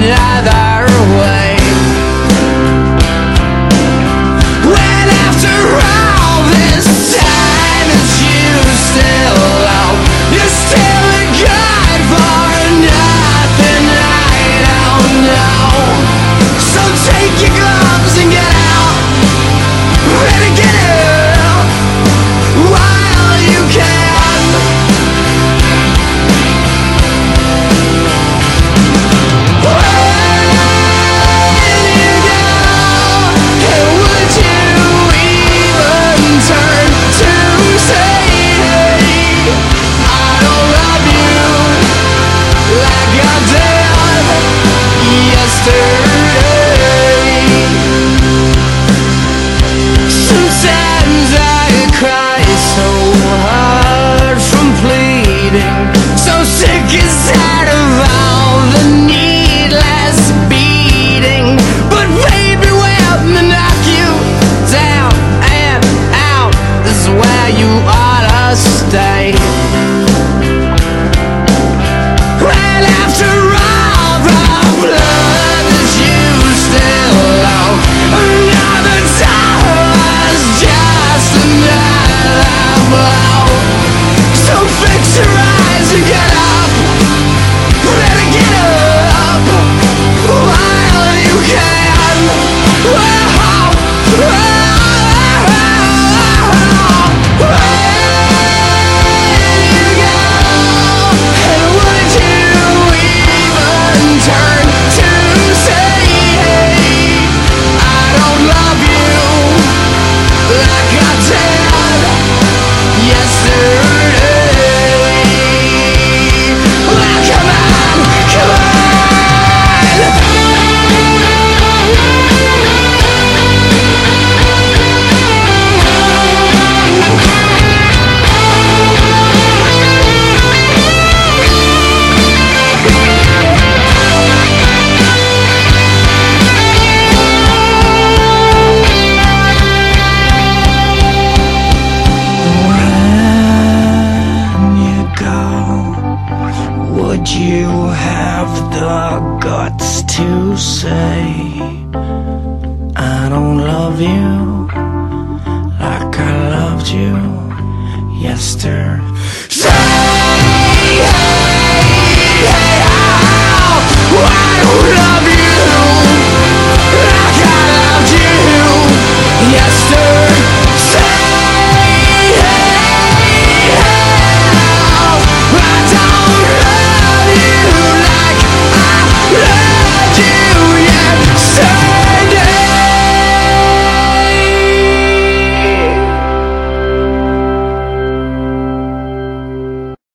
another way. Would you have the guts to say I don't love you like I loved you yesterday?